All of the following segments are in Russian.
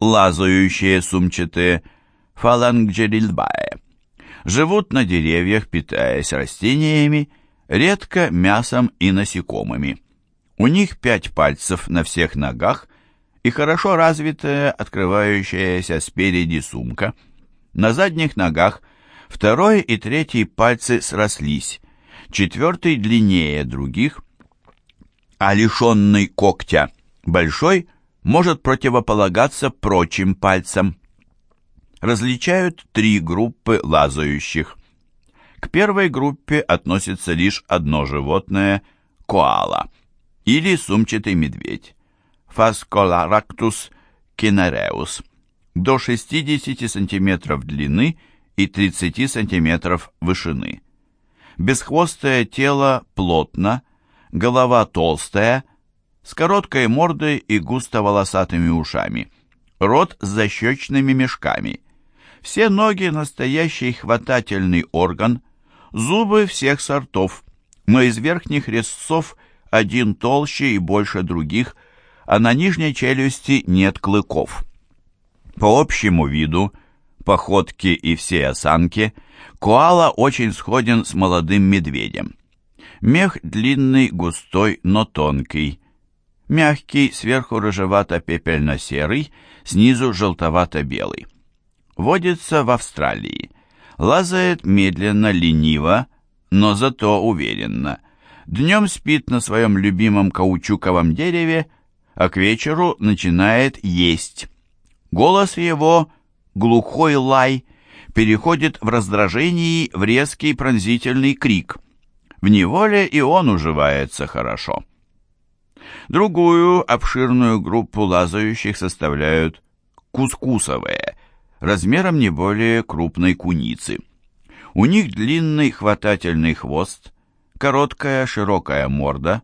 лазающие сумчатые фалангджерильбае. Живут на деревьях, питаясь растениями, редко мясом и насекомыми. У них пять пальцев на всех ногах и хорошо развитая открывающаяся спереди сумка. На задних ногах второй и третий пальцы срослись, четвертый длиннее других, а лишенный когтя большой может противополагаться прочим пальцам. Различают три группы лазающих. К первой группе относится лишь одно животное – коала или сумчатый медведь – Фасколарактус кинареус до 60 см длины и 30 см вышины. Бесхвостое тело плотно, голова толстая, с короткой мордой и густо волосатыми ушами, рот с защечными мешками. Все ноги – настоящий хватательный орган, зубы всех сортов, но из верхних резцов один толще и больше других, а на нижней челюсти нет клыков. По общему виду, походке и всей осанке – Коала очень сходен с молодым медведем. Мех длинный, густой, но тонкий. Мягкий, сверху рыжевато-пепельно-серый, снизу желтовато-белый. Водится в Австралии. Лазает медленно, лениво, но зато уверенно. Днем спит на своем любимом каучуковом дереве, а к вечеру начинает есть. Голос его — глухой лай — переходит в раздражении в резкий пронзительный крик. В неволе и он уживается хорошо. Другую обширную группу лазающих составляют кускусовые, размером не более крупной куницы. У них длинный хватательный хвост, короткая широкая морда,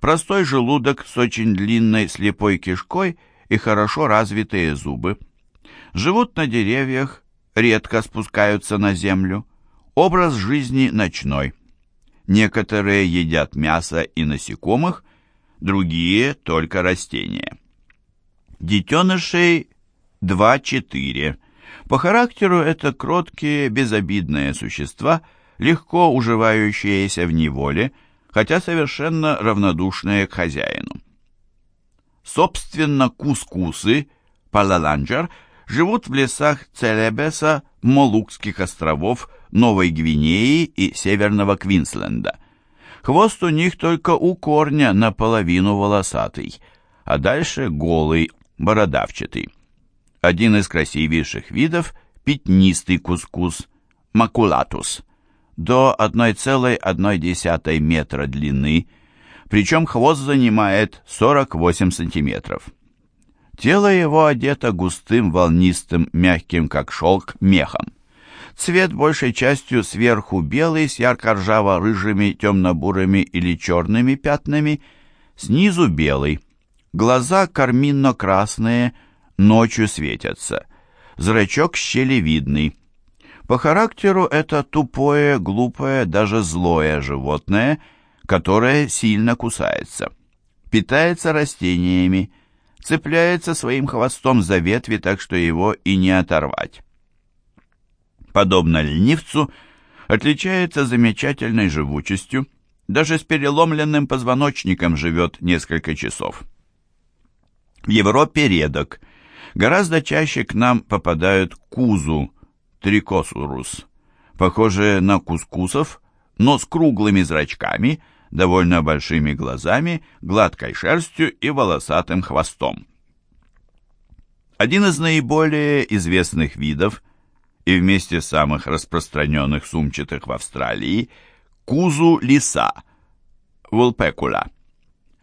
простой желудок с очень длинной слепой кишкой и хорошо развитые зубы. Живут на деревьях, редко спускаются на землю. Образ жизни ночной. Некоторые едят мясо и насекомых, другие только растения. Детенышей 2-4. По характеру это кроткие, безобидные существа, легко уживающиеся в неволе, хотя совершенно равнодушные к хозяину. Собственно, кускусы, палаланджер – живут в лесах Целебеса, Молукских островов, Новой Гвинеи и Северного Квинсленда. Хвост у них только у корня наполовину волосатый, а дальше голый, бородавчатый. Один из красивейших видов – пятнистый кускус, макулатус, до 1,1 метра длины, причем хвост занимает 48 сантиметров. Тело его одето густым, волнистым, мягким, как шелк, мехом. Цвет большей частью сверху белый с ярко-ржаво-рыжими, темно-бурыми или черными пятнами, снизу белый. Глаза карминно-красные, ночью светятся. Зрачок щелевидный. По характеру это тупое, глупое, даже злое животное, которое сильно кусается. Питается растениями, цепляется своим хвостом за ветви, так что его и не оторвать. Подобно ленивцу, отличается замечательной живучестью, даже с переломленным позвоночником живет несколько часов. В Европе редок. Гораздо чаще к нам попадают кузу, трикосурус, похожие на кускусов, но с круглыми зрачками – довольно большими глазами, гладкой шерстью и волосатым хвостом. Один из наиболее известных видов и вместе самых распространенных сумчатых в Австралии – кузу лиса, вулпекула,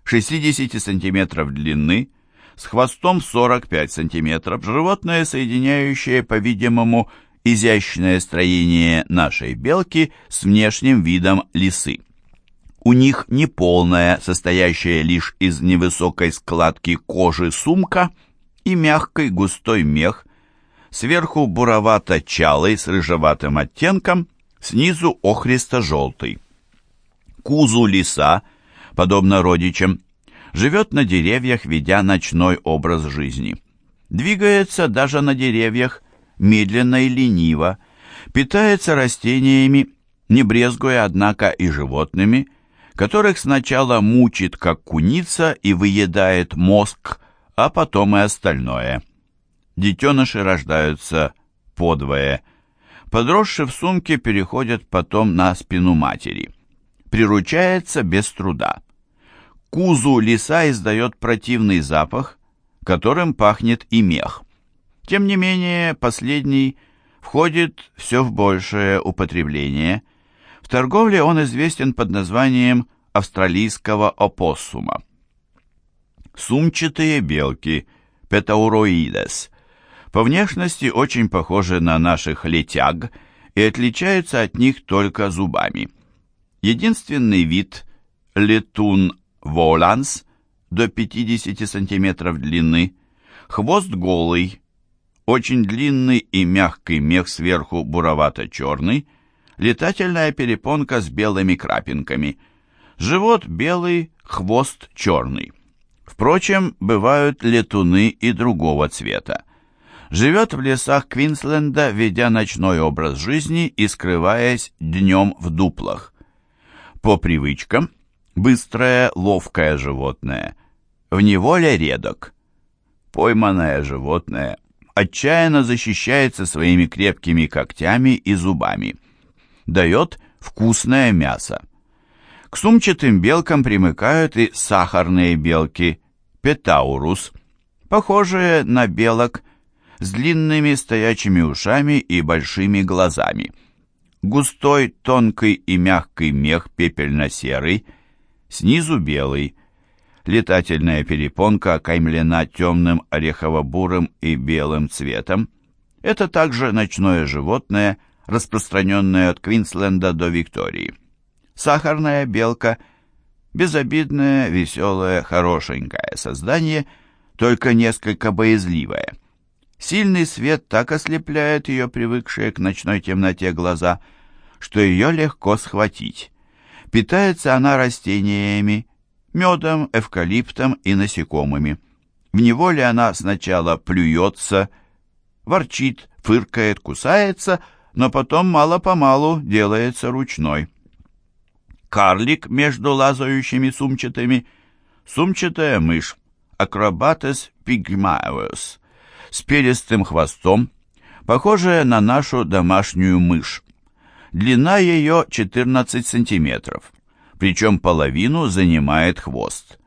60 см длины, с хвостом 45 см, животное, соединяющее, по-видимому, изящное строение нашей белки с внешним видом лисы. У них неполная, состоящая лишь из невысокой складки кожи сумка и мягкий густой мех, сверху буровато-чалый с рыжеватым оттенком, снизу охристо-желтый. Кузу лиса, подобно родичам, живет на деревьях, ведя ночной образ жизни. Двигается даже на деревьях, медленно и лениво, питается растениями, не брезгуя, однако, и животными, которых сначала мучит, как куница, и выедает мозг, а потом и остальное. Детеныши рождаются подвое. Подросшие в сумке переходят потом на спину матери. Приручается без труда. Кузу лиса издает противный запах, которым пахнет и мех. Тем не менее, последний входит все в большее употребление. В торговле он известен под названием австралийского опоссума. Сумчатые белки, петауроидес, по внешности очень похожи на наших летяг и отличаются от них только зубами. Единственный вид – летун воланс до 50 см длины, хвост голый, очень длинный и мягкий мех сверху буровато-черный, летательная перепонка с белыми крапинками, живот белый, хвост черный. Впрочем, бывают летуны и другого цвета. Живет в лесах Квинсленда, ведя ночной образ жизни и скрываясь днем в дуплах. По привычкам быстрое, ловкое животное, в неволе редок. Пойманное животное отчаянно защищается своими крепкими когтями и зубами. Дает вкусное мясо. К сумчатым белкам примыкают и сахарные белки, петаурус, похожие на белок, с длинными стоячими ушами и большими глазами. Густой, тонкий и мягкий мех пепельно-серый – снизу белый. Летательная перепонка окаймлена темным орехово-бурым и белым цветом. Это также ночное животное, распространенное от Квинсленда до Виктории. Сахарная белка – безобидное, веселое, хорошенькое создание, только несколько боязливое. Сильный свет так ослепляет ее привыкшие к ночной темноте глаза, что ее легко схватить. Питается она растениями, медом, эвкалиптом и насекомыми. В неволе она сначала плюется, ворчит, фыркает, кусается, но потом мало-помалу делается ручной. Карлик между лазающими сумчатыми, сумчатая мышь, акробатес пигмаеус, с перистым хвостом, похожая на нашу домашнюю мышь. Длина ее 14 сантиметров, причем половину занимает хвост.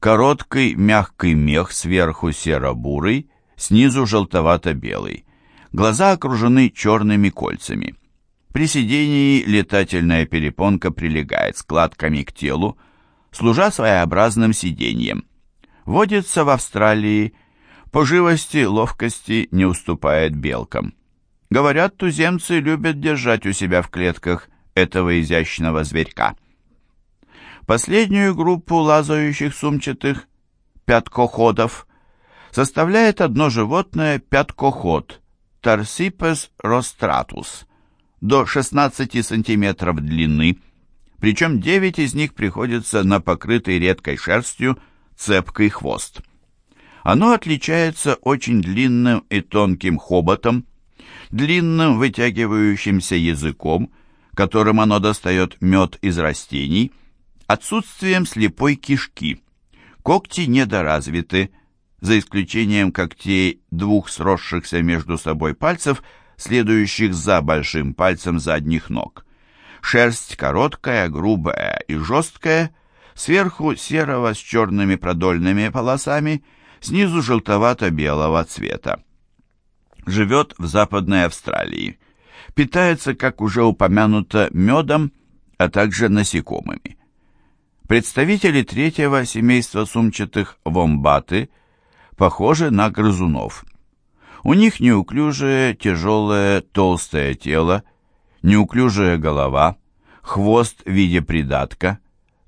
Короткий мягкий мех сверху серо-бурый, снизу желтовато-белый. Глаза окружены черными кольцами. При сидении летательная перепонка прилегает складками к телу, служа своеобразным сиденьем. Водится в Австралии, по живости, ловкости не уступает белкам. Говорят, туземцы любят держать у себя в клетках этого изящного зверька. Последнюю группу лазающих сумчатых пяткоходов составляет одно животное пяткоход Тарсипес ростратус до 16 сантиметров длины, причем 9 из них приходится на покрытый редкой шерстью цепкий хвост. Оно отличается очень длинным и тонким хоботом, длинным вытягивающимся языком, которым оно достает мед из растений, отсутствием слепой кишки. Когти недоразвиты, за исключением когтей двух сросшихся между собой пальцев, следующих за большим пальцем задних ног. Шерсть короткая, грубая и жесткая, сверху серого с черными продольными полосами, снизу желтовато-белого цвета живет в Западной Австралии. Питается, как уже упомянуто, медом, а также насекомыми. Представители третьего семейства сумчатых вомбаты похожи на грызунов. У них неуклюжее, тяжелое, толстое тело, неуклюжая голова, хвост в виде придатка,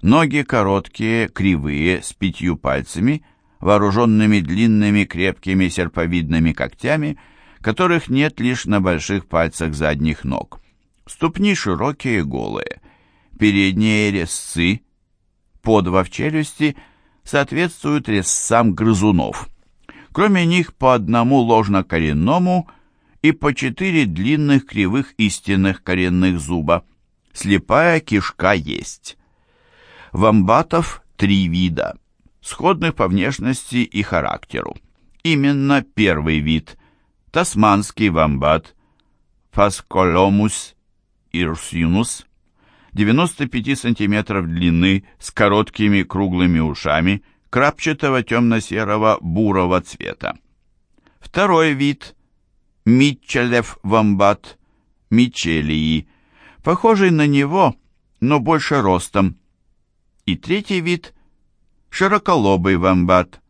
ноги короткие, кривые, с пятью пальцами, вооруженными длинными крепкими серповидными когтями – которых нет лишь на больших пальцах задних ног. Ступни широкие, голые. Передние резцы, подва в челюсти, соответствуют резцам грызунов. Кроме них по одному ложнокоренному и по четыре длинных кривых истинных коренных зуба. Слепая кишка есть. Вамбатов три вида, сходных по внешности и характеру. Именно первый вид – тасманский вамбат Фасколомус ирсинус 95 см длины с короткими круглыми ушами крапчатого темно-серого бурого цвета. Второй вид – Митчелев вамбат Мичелии, похожий на него, но больше ростом. И третий вид – широколобый вамбат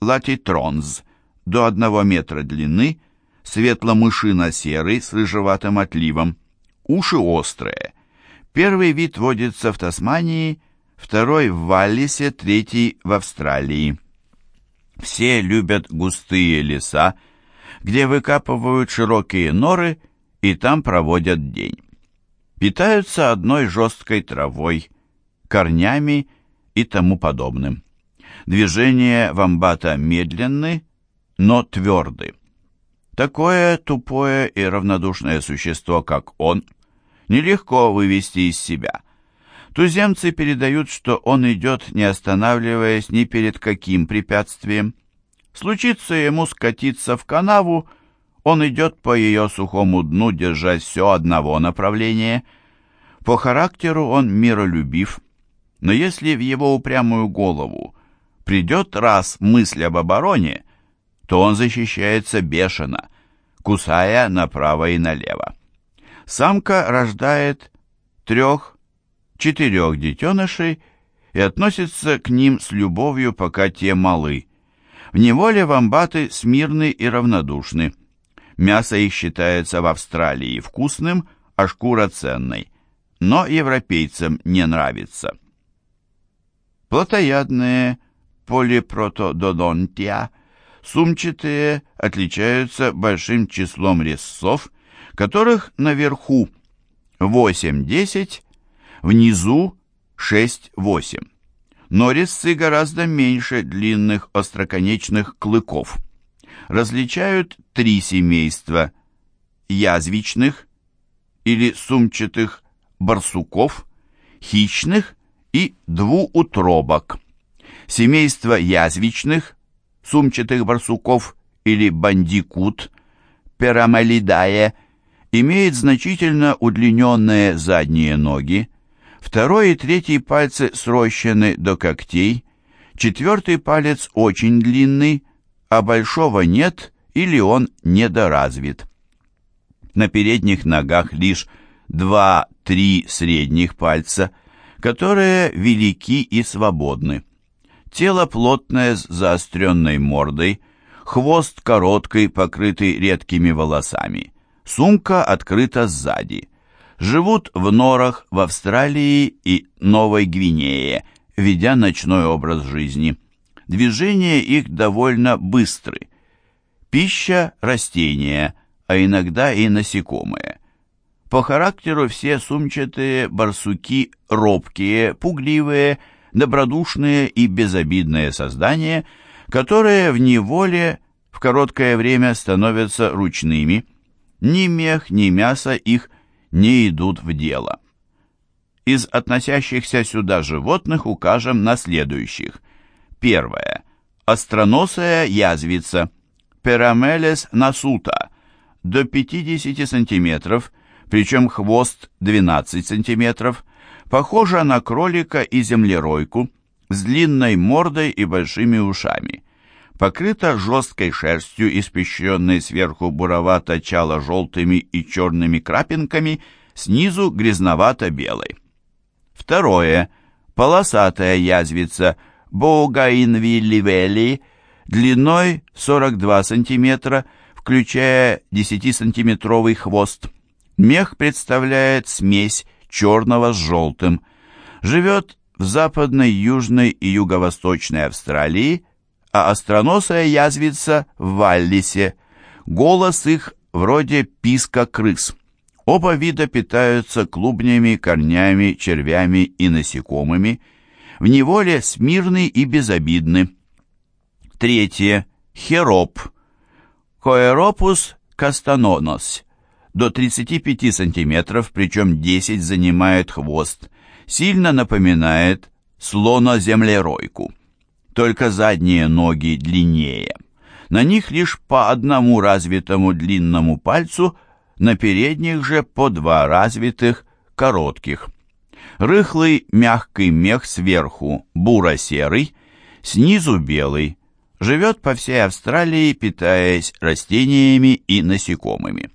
Латитронз, до 1 метра длины, светло-мышино-серый с рыжеватым отливом, уши острые. Первый вид водится в Тасмании, второй в Валлисе, третий в Австралии. Все любят густые леса, где выкапывают широкие норы и там проводят день. Питаются одной жесткой травой, корнями и тому подобным. Движения вамбата медленны, но тверды. Такое тупое и равнодушное существо, как он, нелегко вывести из себя. Туземцы передают, что он идет, не останавливаясь ни перед каким препятствием. Случится ему скатиться в канаву, он идет по ее сухому дну, держась все одного направления. По характеру он миролюбив, но если в его упрямую голову придет раз мысль об обороне, то он защищается бешено, кусая направо и налево. Самка рождает трех-четырех детенышей и относится к ним с любовью, пока те малы. В неволе вамбаты смирны и равнодушны. Мясо их считается в Австралии вкусным, а шкура ценной, но европейцам не нравится. Плотоядные полипротодонтия – Сумчатые отличаются большим числом резцов, которых наверху 8-10, внизу 6-8. Но резцы гораздо меньше длинных остроконечных клыков. Различают три семейства язвичных или сумчатых барсуков, хищных и двуутробок. Семейство язвичных сумчатых барсуков или бандикут, перамалидае, имеет значительно удлиненные задние ноги, второй и третий пальцы срощены до когтей, четвертый палец очень длинный, а большого нет или он недоразвит. На передних ногах лишь два-три средних пальца, которые велики и свободны. Тело плотное с заостренной мордой, хвост короткий, покрытый редкими волосами. Сумка открыта сзади. Живут в норах в Австралии и Новой Гвинее, ведя ночной образ жизни. Движения их довольно быстры. Пища – растения, а иногда и насекомые. По характеру все сумчатые барсуки робкие, пугливые – добродушные и безобидные создания, которые в неволе в короткое время становятся ручными. Ни мех, ни мясо их не идут в дело. Из относящихся сюда животных укажем на следующих. Первое. Остроносая язвица. Перамелес насута. До 50 см, причем хвост 12 см, похожа на кролика и землеройку, с длинной мордой и большими ушами. Покрыта жесткой шерстью, испещренной сверху буровато-чало-желтыми и черными крапинками, снизу грязновато-белой. Второе. Полосатая язвица Боугаинвилливели длиной 42 см, включая 10-сантиметровый хвост. Мех представляет смесь черного с желтым. Живет в западной, южной и юго-восточной Австралии, а остроносая язвица в Валлисе. Голос их вроде писка крыс. Оба вида питаются клубнями, корнями, червями и насекомыми. В неволе смирны и безобидны. Третье. Хероп. Коэропус кастанонос. До 35 см, причем 10 занимает хвост. Сильно напоминает слона-землеройку. Только задние ноги длиннее. На них лишь по одному развитому длинному пальцу, на передних же по два развитых, коротких. Рыхлый мягкий мех сверху буро-серый, снизу белый. Живет по всей Австралии, питаясь растениями и насекомыми.